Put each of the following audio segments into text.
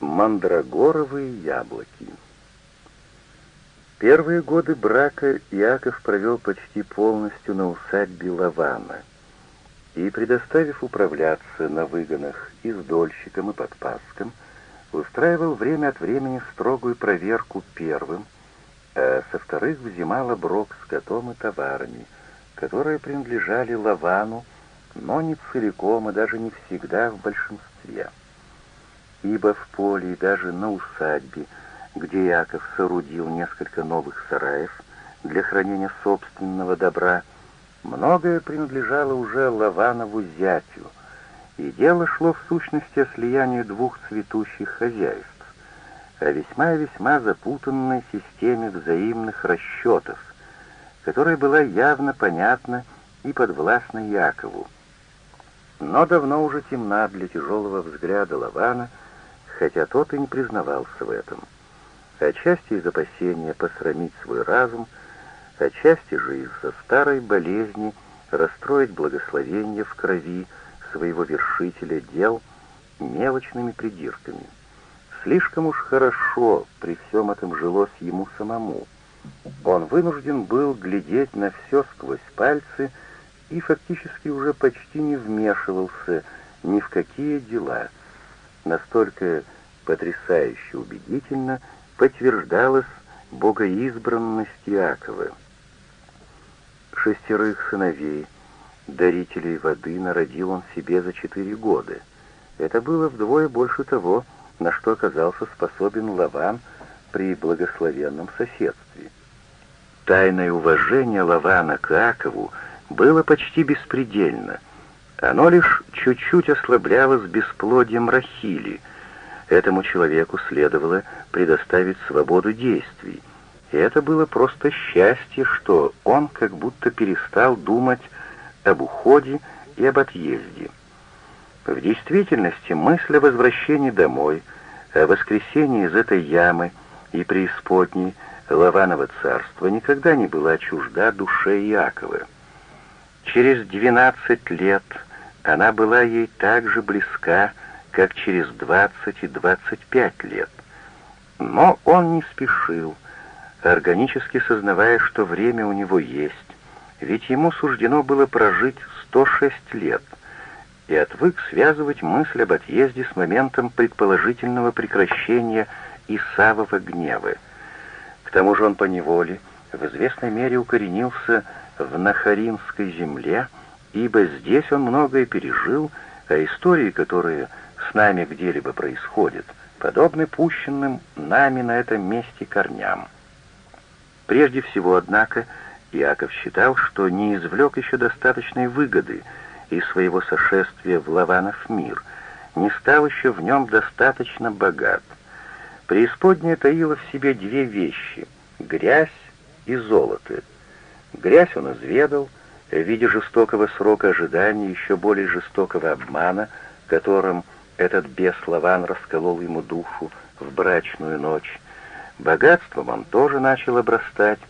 Мандрагоровые яблоки Первые годы брака Иаков провел почти полностью на усадьбе Лавана и, предоставив управляться на выгонах и с дольщиком, и подпаском, устраивал время от времени строгую проверку первым, а со вторых взимал оброк с котом и товарами, которые принадлежали Лавану, но не целиком и даже не всегда в большинстве. Ибо в поле и даже на усадьбе, где Яков соорудил несколько новых сараев для хранения собственного добра, многое принадлежало уже Лаванову зятю, и дело шло в сущности о слиянии двух цветущих хозяйств, о весьма и весьма запутанной системе взаимных расчетов, которая была явно понятна и подвластна Якову, но давно уже темна для тяжелого взгляда Лавана, хотя тот и не признавался в этом. Отчасти из опасения посрамить свой разум, отчасти же из-за старой болезни расстроить благословение в крови своего вершителя дел мелочными придирками. Слишком уж хорошо при всем этом жилось ему самому — он вынужден был глядеть на все сквозь пальцы и фактически уже почти не вмешивался ни в какие дела. Настолько потрясающе убедительно подтверждалась богоизбранность Иакова. Шестерых сыновей, дарителей воды, народил он себе за четыре года. Это было вдвое больше того, на что оказался способен Лаван при благословенном соседстве. Тайное уважение Лавана к Акову было почти беспредельно. Оно лишь чуть-чуть ослаблялось бесплодием Рахили. Этому человеку следовало предоставить свободу действий. И это было просто счастье, что он как будто перестал думать об уходе и об отъезде. В действительности мысль о возвращении домой, о воскресении из этой ямы и преисподней — Лаваново царство никогда не была чужда душе Иакова. Через двенадцать лет она была ей так же близка, как через двадцать и двадцать пять лет. Но он не спешил, органически сознавая, что время у него есть, ведь ему суждено было прожить 106 лет, и отвык связывать мысль об отъезде с моментом предположительного прекращения Исавова гнева. К тому же он поневоле в известной мере укоренился в Нахаринской земле, ибо здесь он многое пережил, а истории, которые с нами где-либо происходят, подобны пущенным нами на этом месте корням. Прежде всего, однако, Яков считал, что не извлек еще достаточной выгоды из своего сошествия в Лаванов мир, не стал еще в нем достаточно богат. Преисподняя таила в себе две вещи — грязь и золото. Грязь он изведал, в виде жестокого срока ожидания, еще более жестокого обмана, которым этот беслован расколол ему душу в брачную ночь. Богатством он тоже начал обрастать,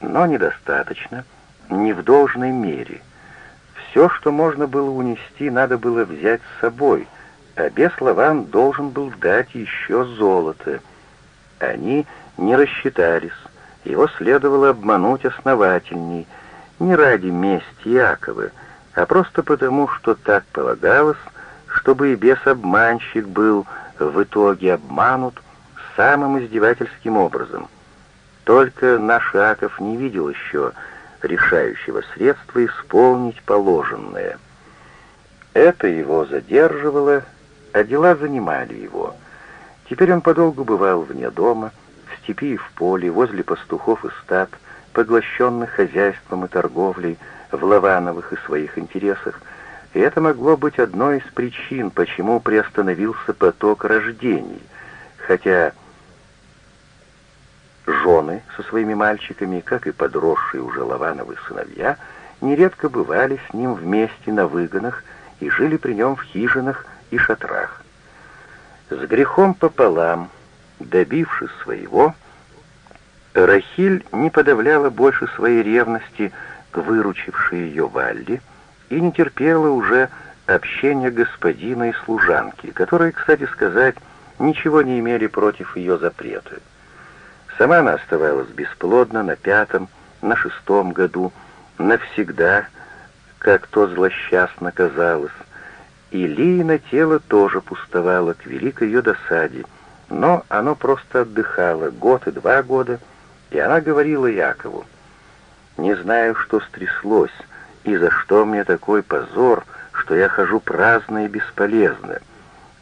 но недостаточно, не в должной мере. Все, что можно было унести, надо было взять с собой — а Беславан должен был дать еще золото. Они не рассчитались, его следовало обмануть основательней, не ради мести Якова, а просто потому, что так полагалось, чтобы и бес-обманщик был в итоге обманут самым издевательским образом. Только наш Яков не видел еще решающего средства исполнить положенное. Это его задерживало, а дела занимали его. Теперь он подолгу бывал вне дома, в степи и в поле, возле пастухов и стад, поглощенных хозяйством и торговлей в Лавановых и своих интересах, и это могло быть одной из причин, почему приостановился поток рождений, хотя жены со своими мальчиками, как и подросшие уже Лавановы сыновья, нередко бывали с ним вместе на выгонах и жили при нем в хижинах и шатрах. С грехом пополам, добившись своего, Рахиль не подавляла больше своей ревности к выручившей ее Валли и не терпела уже общения господина и служанки, которая, кстати сказать, ничего не имели против ее запрета. Сама она оставалась бесплодна на пятом, на шестом году, навсегда, как то злосчастно казалось, и Лиина тело тоже пустовало к великой ее досаде, но оно просто отдыхало год и два года, и она говорила Якову, «Не знаю, что стряслось, и за что мне такой позор, что я хожу праздно и бесполезно.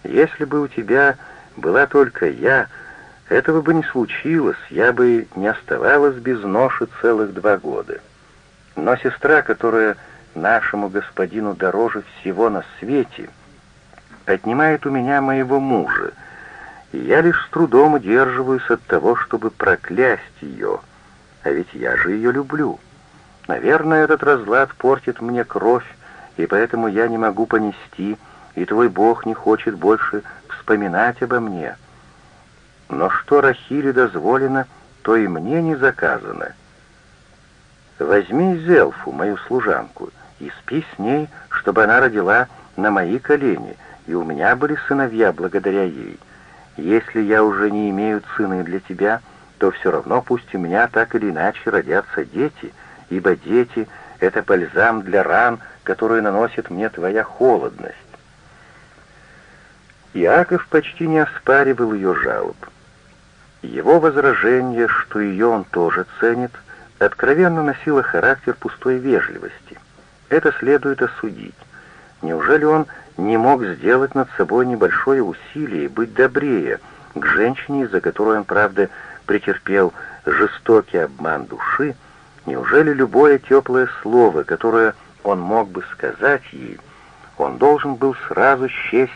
Если бы у тебя была только я, этого бы не случилось, я бы не оставалась без ноши целых два года. Но сестра, которая нашему господину дороже всего на свете, отнимает у меня моего мужа, я лишь с трудом удерживаюсь от того, чтобы проклясть ее, а ведь я же ее люблю. Наверное, этот разлад портит мне кровь, и поэтому я не могу понести, и твой Бог не хочет больше вспоминать обо мне. Но что Рахиле дозволено, то и мне не заказано. Возьми Зелфу, мою служанку, и спи с ней, чтобы она родила на мои колени, и у меня были сыновья благодаря ей. Если я уже не имею сына для тебя, то все равно пусть у меня так или иначе родятся дети, ибо дети — это бальзам для ран, которые наносит мне твоя холодность. Иаков почти не оспаривал ее жалоб. Его возражение, что ее он тоже ценит, откровенно носило характер пустой вежливости. Это следует осудить. Неужели он не мог сделать над собой небольшое усилие и быть добрее к женщине, за которую он, правда, претерпел жестокий обман души? Неужели любое теплое слово, которое он мог бы сказать ей, он должен был сразу счесть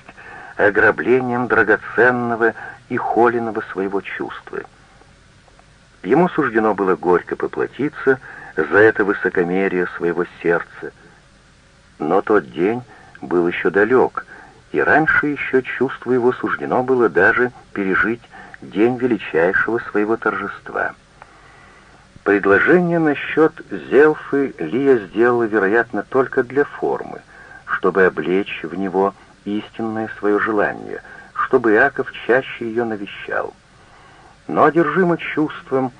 ограблением драгоценного и холеного своего чувства. Ему суждено было горько поплатиться за это высокомерие своего сердца. Но тот день был еще далек, и раньше еще чувство его суждено было даже пережить день величайшего своего торжества. Предложение насчет Зелфы Лия сделала, вероятно, только для формы, чтобы облечь в него истинное свое желание, чтобы Иаков чаще ее навещал. Но одержимый чувством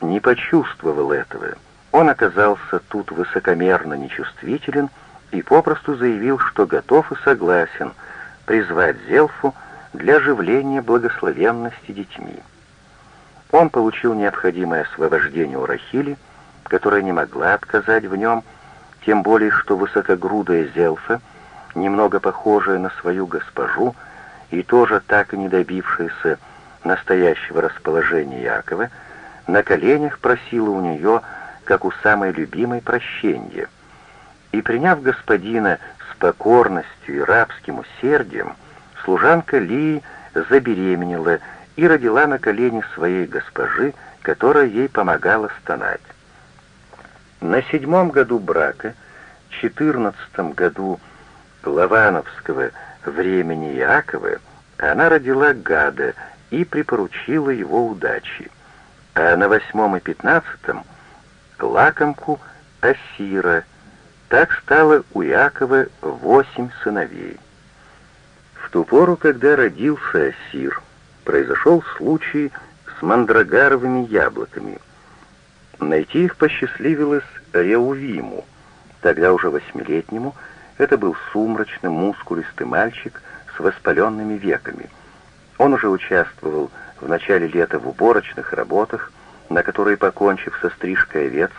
не почувствовал этого. Он оказался тут высокомерно нечувствителен и попросту заявил, что готов и согласен призвать Зелфу для оживления благословенности детьми. Он получил необходимое освобождение у Рахили, которая не могла отказать в нем, тем более что высокогрудая Зелфа — немного похожая на свою госпожу и тоже так и не добившаяся настоящего расположения Якова, на коленях просила у нее, как у самой любимой, прощения. И, приняв господина с покорностью и рабским усердием, служанка Лии забеременела и родила на колени своей госпожи, которая ей помогала стонать. На седьмом году брака, четырнадцатом году Лавановского времени Иакова она родила Гада и припоручила его удачи, а на восьмом и пятнадцатом — лакомку Асира. Так стало у Иакова восемь сыновей. В ту пору, когда родился Асир, произошел случай с мандрагаровыми яблоками. Найти их посчастливилось Реувиму, тогда уже восьмилетнему, это был сумрачный, мускулистый мальчик с воспаленными веками. Он уже участвовал в начале лета в уборочных работах, на которые, покончив со стрижкой овец,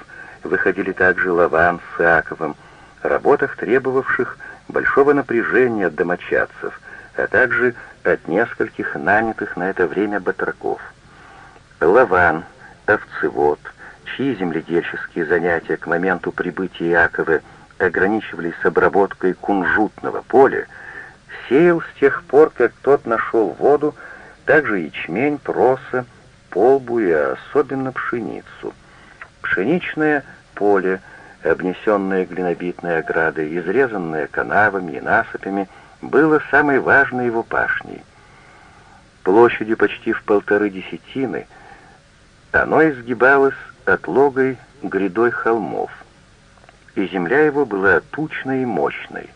выходили также Лаван с Иаковым, работах, требовавших большого напряжения от домочадцев, а также от нескольких нанятых на это время батраков. Лаван, овцевод, чьи земледельческие занятия к моменту прибытия Иакова – ограничивались обработкой кунжутного поля, сеял с тех пор, как тот нашел воду, также ячмень, проса, полбу и особенно пшеницу. Пшеничное поле, обнесенное глинобитной оградой, изрезанное канавами и насыпями, было самой важной его пашней. Площадью почти в полторы десятины оно изгибалось отлогой грядой холмов — и земля его была тучной и мощной.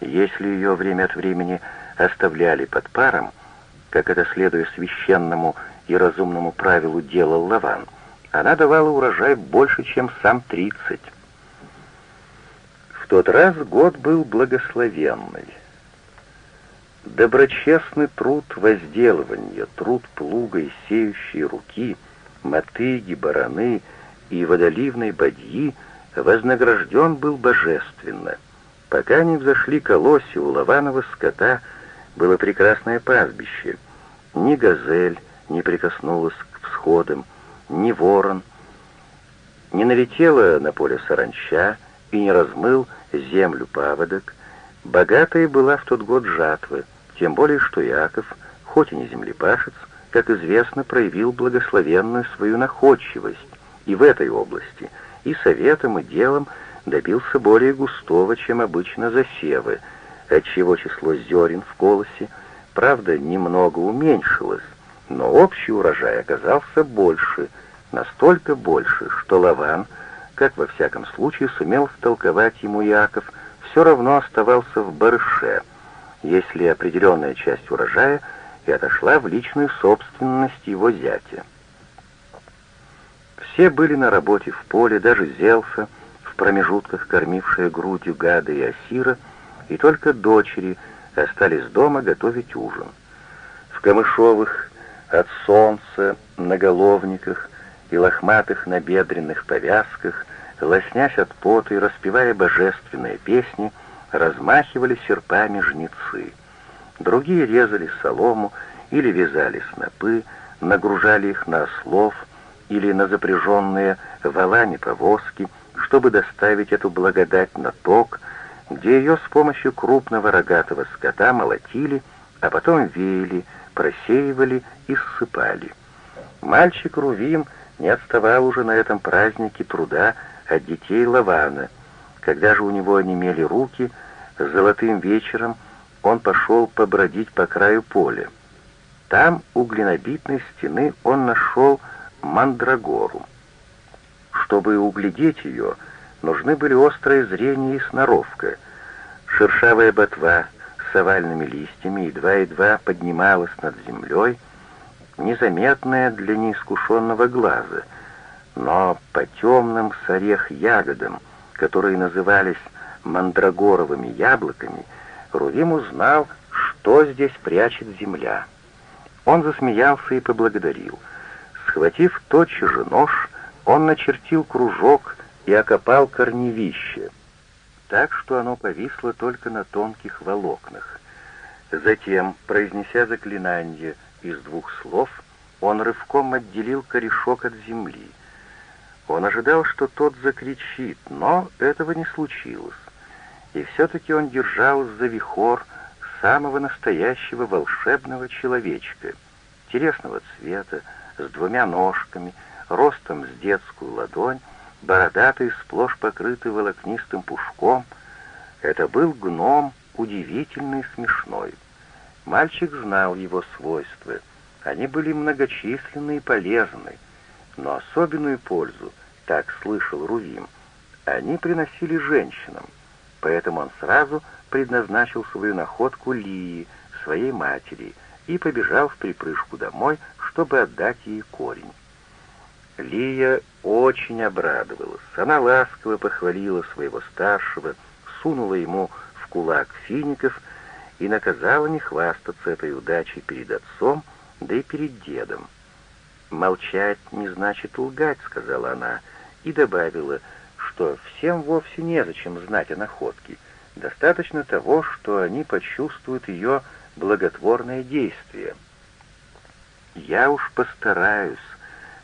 Если ее время от времени оставляли под паром, как это, следуя священному и разумному правилу, делал Лаван, она давала урожай больше, чем сам тридцать. В тот раз год был благословенный. Доброчестный труд возделывания, труд плуга и сеющей руки, мотыги, бараны и водоливной бадьи вознагражден был божественно. Пока не взошли колоси у лаванова скота, было прекрасное пастбище. Ни газель не прикоснулась к всходам, ни ворон, не налетела на поле саранча и не размыл землю паводок. Богатой была в тот год жатва, тем более что Яков, хоть и не землепашец, как известно, проявил благословенную свою находчивость и в этой области, и советом, и делом добился более густого, чем обычно засевы, отчего число зерен в колосе, правда, немного уменьшилось, но общий урожай оказался больше, настолько больше, что Лаван, как во всяком случае сумел столковать ему Яков, все равно оставался в барыше, если определенная часть урожая и отошла в личную собственность его зятя. Все были на работе в поле, даже Зелфа, в промежутках кормившая грудью гада и осира, и только дочери остались дома готовить ужин. В камышовых от солнца наголовниках и лохматых набедренных повязках, лоснясь от пота и распевая божественные песни, размахивали серпами жнецы. Другие резали солому или вязали снопы, нагружали их на ослов или на запряженные валами повозки, чтобы доставить эту благодать на ток, где ее с помощью крупного рогатого скота молотили, а потом веяли, просеивали и ссыпали. Мальчик Рувим не отставал уже на этом празднике труда от детей Лавана. Когда же у него онемели руки, с золотым вечером он пошел побродить по краю поля. Там, у глинобитной стены, он нашел мандрагору. Чтобы углядеть ее, нужны были острое зрение и сноровка. Шершавая ботва — с овальными листьями едва-едва поднималась над землей, незаметная для неискушенного глаза, но по темным с орех ягодам, которые назывались мандрагоровыми яблоками, Рувим узнал, что здесь прячет земля. Он засмеялся и поблагодарил. Схватив тотчас же нож, он начертил кружок и окопал корневище — так, что оно повисло только на тонких волокнах. Затем, произнеся заклинание из двух слов, он рывком отделил корешок от земли. Он ожидал, что тот закричит, но этого не случилось. И все-таки он держал за вихор самого настоящего волшебного человечка, телесного цвета, с двумя ножками, ростом с детскую ладонь, бородатый, сплошь покрытый волокнистым пушком. Это был гном, удивительный и смешной. Мальчик знал его свойства. Они были многочисленны и полезны, но особенную пользу, так слышал Рувим, они приносили женщинам, поэтому он сразу предназначил свою находку Лии, своей матери, и побежал в припрыжку домой, чтобы отдать ей корень. Лия очень обрадовалась. Она ласково похвалила своего старшего, сунула ему в кулак фиников и наказала не хвастаться этой удачей перед отцом, да и перед дедом. «Молчать не значит лгать», — сказала она, и добавила, что всем вовсе незачем знать о находке. Достаточно того, что они почувствуют ее благотворное действие. «Я уж постараюсь», —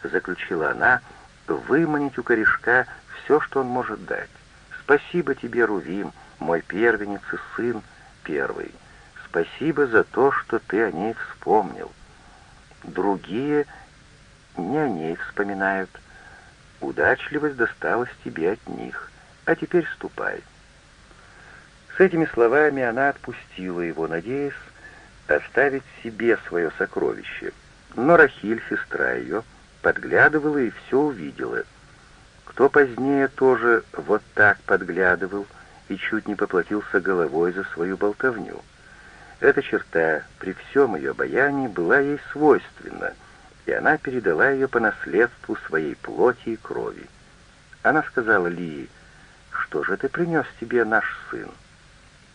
заключила она, — «выманить у корешка все, что он может дать. Спасибо тебе, Рувим, мой первенец и сын первый. Спасибо за то, что ты о ней вспомнил. Другие не о ней вспоминают. Удачливость досталась тебе от них. А теперь ступай». С этими словами она отпустила его, надеясь оставить себе свое сокровище. Но Рахиль, сестра ее, — подглядывала и все увидела. Кто позднее тоже вот так подглядывал и чуть не поплатился головой за свою болтовню. Эта черта при всем ее обаянии была ей свойственна, и она передала ее по наследству своей плоти и крови. Она сказала Лии, «Что же ты принес тебе наш сын?»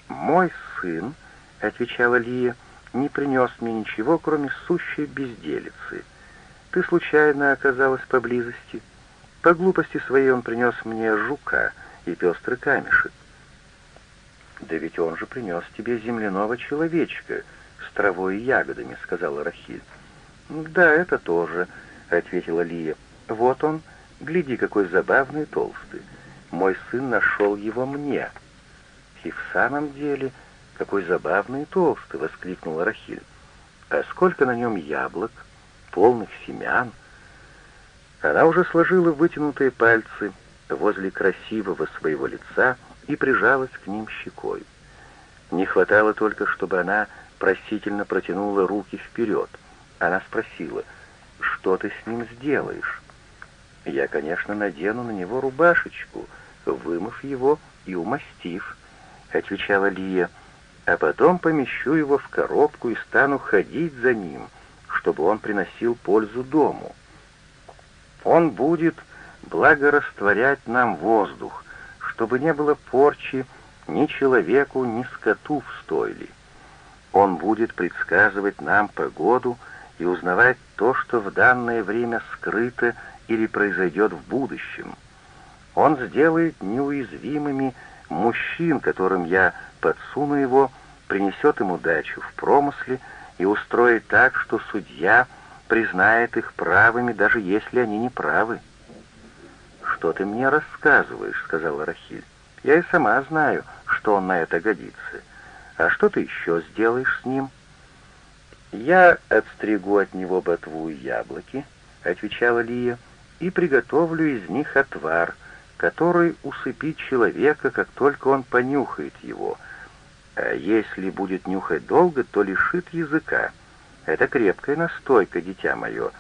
«Мой сын», — отвечала Лия, — «не принес мне ничего, кроме сущей безделицы. Ты случайно оказалась поблизости. По глупости своей он принес мне жука и пестрый камешек. «Да ведь он же принес тебе земляного человечка с травой и ягодами», — сказала Рахиль. «Да, это тоже», — ответила Лия. «Вот он, гляди, какой забавный и толстый. Мой сын нашел его мне». «И в самом деле, какой забавный и толстый!» — воскликнула Рахиль. «А сколько на нем яблок, полных семян!» Она уже сложила вытянутые пальцы возле красивого своего лица и прижалась к ним щекой. Не хватало только, чтобы она просительно протянула руки вперед. Она спросила, «Что ты с ним сделаешь?» «Я, конечно, надену на него рубашечку, вымыв его и умастив», — отвечала Лия, «а потом помещу его в коробку и стану ходить за ним, чтобы он приносил пользу дому». Он будет благорастворять нам воздух, чтобы не было порчи ни человеку, ни скоту в стойле. Он будет предсказывать нам погоду и узнавать то, что в данное время скрыто или произойдет в будущем. Он сделает неуязвимыми мужчин, которым я подсуну его, принесет им удачу в промысле и устроит так, что судья — признает их правыми, даже если они не правы. «Что ты мне рассказываешь?» — сказала Рахиль. «Я и сама знаю, что он на это годится. А что ты еще сделаешь с ним?» «Я отстригу от него ботву и яблоки», — отвечала Лия, «и приготовлю из них отвар, который усыпит человека, как только он понюхает его. А если будет нюхать долго, то лишит языка. Это крепкая настойка, дитя мое.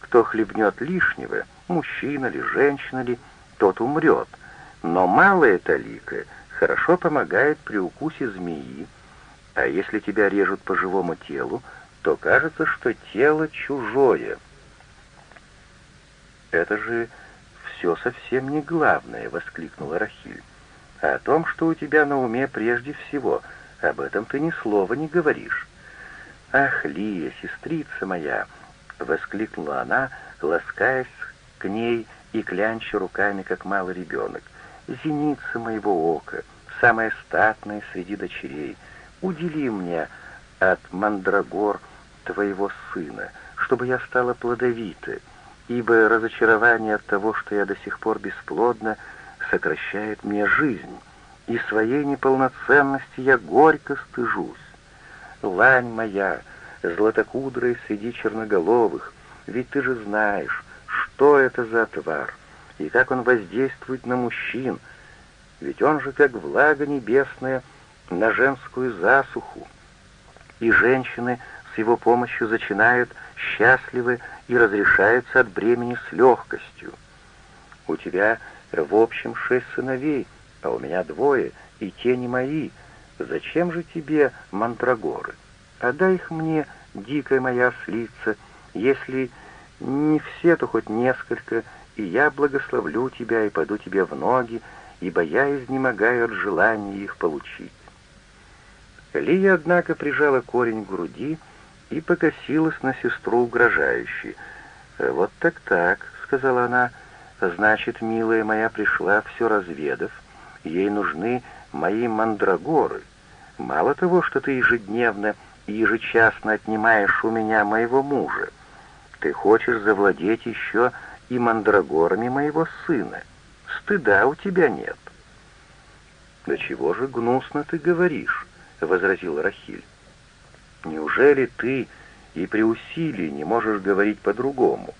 Кто хлебнет лишнего, мужчина ли, женщина ли, тот умрет. Но малая талика хорошо помогает при укусе змеи, а если тебя режут по живому телу, то кажется, что тело чужое. «Это же все совсем не главное», — воскликнула Рахиль. «А о том, что у тебя на уме прежде всего, об этом ты ни слова не говоришь». «Ах, Лия, сестрица моя!» — воскликнула она, ласкаясь к ней и клянча руками, как малый ребенок. «Зеница моего ока, самая статная среди дочерей, удели мне от мандрагор твоего сына, чтобы я стала плодовитой, ибо разочарование от того, что я до сих пор бесплодна, сокращает мне жизнь, и своей неполноценности я горько стыжусь. Лань моя, златокудрая среди черноголовых, ведь ты же знаешь, что это за твар и как он воздействует на мужчин, ведь он же как влага небесная на женскую засуху, и женщины с его помощью зачинают счастливы и разрешаются от бремени с легкостью. У тебя в общем шесть сыновей, а у меня двое, и те не мои, Зачем же тебе мантрагоры? Отдай их мне, дикая моя ослица, если не все, то хоть несколько, и я благословлю тебя и пойду тебе в ноги, ибо я изнемогаю от желания их получить. Лия, однако, прижала корень к груди и покосилась на сестру угрожающе. «Вот так-так», — сказала она, — «значит, милая моя пришла, все разведав, ей нужны мои мандрагоры. Мало того, что ты ежедневно и ежечасно отнимаешь у меня моего мужа, ты хочешь завладеть еще и мандрагорами моего сына. Стыда у тебя нет». «Да чего же гнусно ты говоришь?» — возразил Рахиль. «Неужели ты и при усилии не можешь говорить по-другому?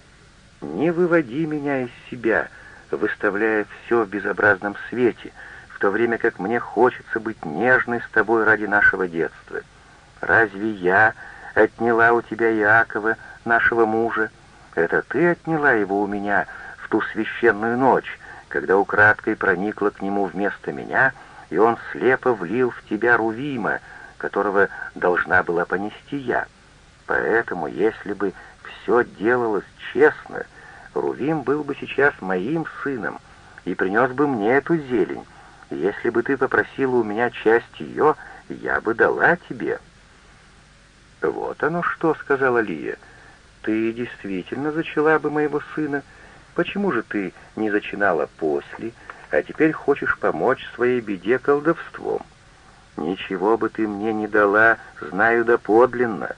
Не выводи меня из себя, выставляя все в безобразном свете, в то время как мне хочется быть нежной с тобой ради нашего детства. Разве я отняла у тебя Иакова, нашего мужа? Это ты отняла его у меня в ту священную ночь, когда украдкой проникла к нему вместо меня, и он слепо влил в тебя Рувима, которого должна была понести я. Поэтому, если бы все делалось честно, Рувим был бы сейчас моим сыном и принес бы мне эту зелень. Если бы ты попросила у меня часть ее, я бы дала тебе». «Вот оно что», — сказала Лия. «Ты действительно зачала бы моего сына. Почему же ты не зачинала после, а теперь хочешь помочь своей беде колдовством? Ничего бы ты мне не дала, знаю доподлинно.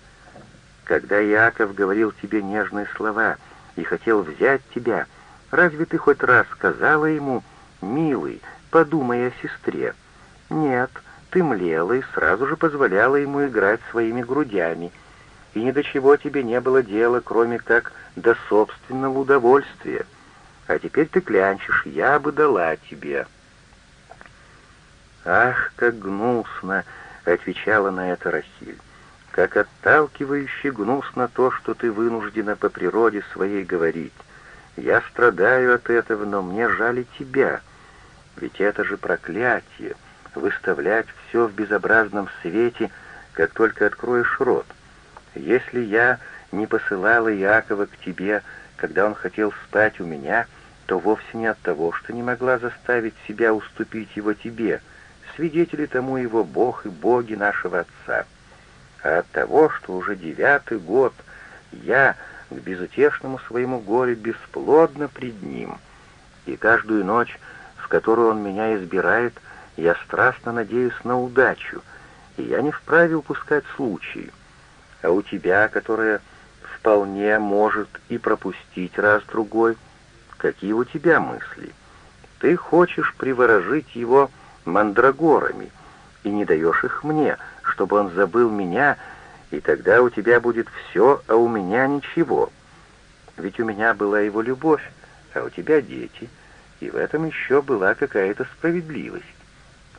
Когда Яков говорил тебе нежные слова и хотел взять тебя, разве ты хоть раз сказала ему, «Милый, подумай о сестре»? Нет, ты млела и сразу же позволяла ему играть своими грудями, и ни до чего тебе не было дела, кроме как до собственного удовольствия. А теперь ты клянчишь, я бы дала тебе». «Ах, как гнусно!» — отвечала на это Рахиль. «Как отталкивающе гнусно то, что ты вынуждена по природе своей говорить. Я страдаю от этого, но мне жаль тебя. Ведь это же проклятие — выставлять все в безобразном свете, как только откроешь рот. Если я не посылала Якова к тебе, когда он хотел спать у меня, то вовсе не от того, что не могла заставить себя уступить его тебе, свидетели тому его Бог и боги нашего Отца, а от того, что уже девятый год я к безутешному своему горю бесплодно пред ним, и каждую ночь, в которую он меня избирает, я страстно надеюсь на удачу, и я не вправе упускать случай. А у тебя, которая вполне может и пропустить раз-другой, какие у тебя мысли? Ты хочешь приворожить его мандрагорами, и не даешь их мне, чтобы он забыл меня, и тогда у тебя будет все, а у меня ничего. Ведь у меня была его любовь, а у тебя дети, и в этом еще была какая-то справедливость.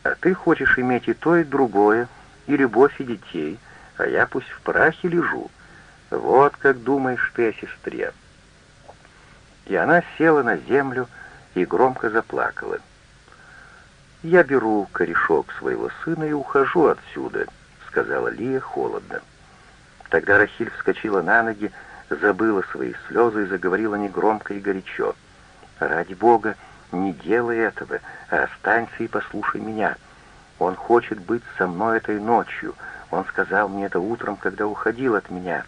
А ты хочешь иметь и то, и другое, и любовь, и детей, а я пусть в прахе лежу. Вот как думаешь ты о сестре». И она села на землю и громко заплакала. «Я беру корешок своего сына и ухожу отсюда», — сказала Лия холодно. Тогда Рахиль вскочила на ноги, забыла свои слезы и заговорила негромко и горячо. «Ради Бога, не делай этого, а останься и послушай меня. Он хочет быть со мной этой ночью. Он сказал мне это утром, когда уходил от меня.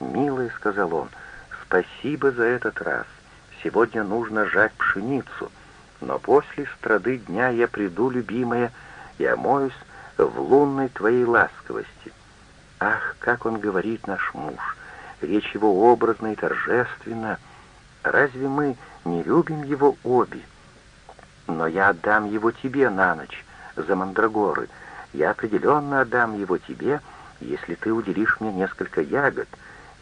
«Милая», — сказал он, — «спасибо за этот раз. Сегодня нужно жать пшеницу. Но после страды дня я приду, любимая, и омоюсь в лунной твоей ласковости. Ах, как он говорит, наш муж! Речь его образна и торжественна. Разве мы не любим его обе? Но я отдам его тебе на ночь, за мандрагоры. Я определенно отдам его тебе, если ты уделишь мне несколько ягод.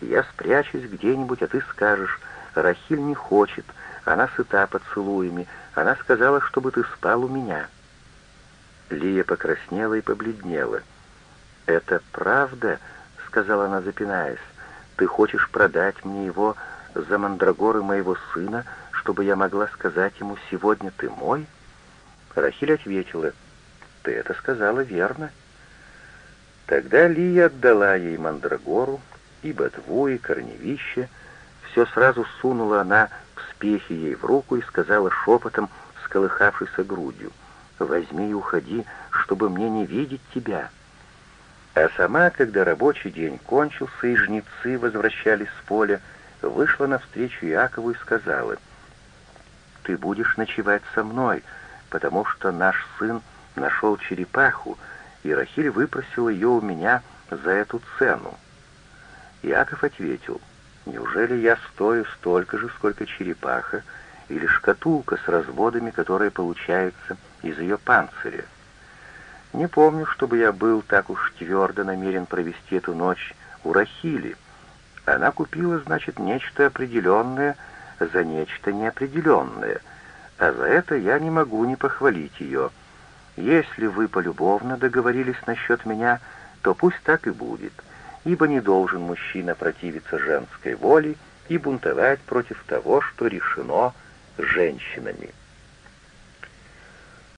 Я спрячусь где-нибудь, а ты скажешь, Рахиль не хочет, она сыта поцелуями, она сказала, чтобы ты спал у меня». Лия покраснела и побледнела. «Это правда?» — сказала она, запинаясь. «Ты хочешь продать мне его за мандрагоры моего сына, чтобы я могла сказать ему, сегодня ты мой?» Рахиль ответила, «Ты это сказала верно». Тогда Лия отдала ей мандрагору, и ботву, и корневище. Все сразу сунула она спехи ей в руку и сказала шепотом, сколыхавшейся грудью, «Возьми и уходи, чтобы мне не видеть тебя». А сама, когда рабочий день кончился и жнецы возвращались с поля, вышла навстречу Якову и сказала, «Ты будешь ночевать со мной, потому что наш сын нашел черепаху, и Рахиль выпросил ее у меня за эту цену». Яков ответил, Неужели я стою столько же, сколько черепаха, или шкатулка с разводами, которые получаются из ее панциря? Не помню, чтобы я был так уж твердо намерен провести эту ночь у Рахили. Она купила, значит, нечто определенное за нечто неопределенное, а за это я не могу не похвалить ее. Если вы полюбовно договорились насчет меня, то пусть так и будет» ибо не должен мужчина противиться женской воле и бунтовать против того, что решено женщинами.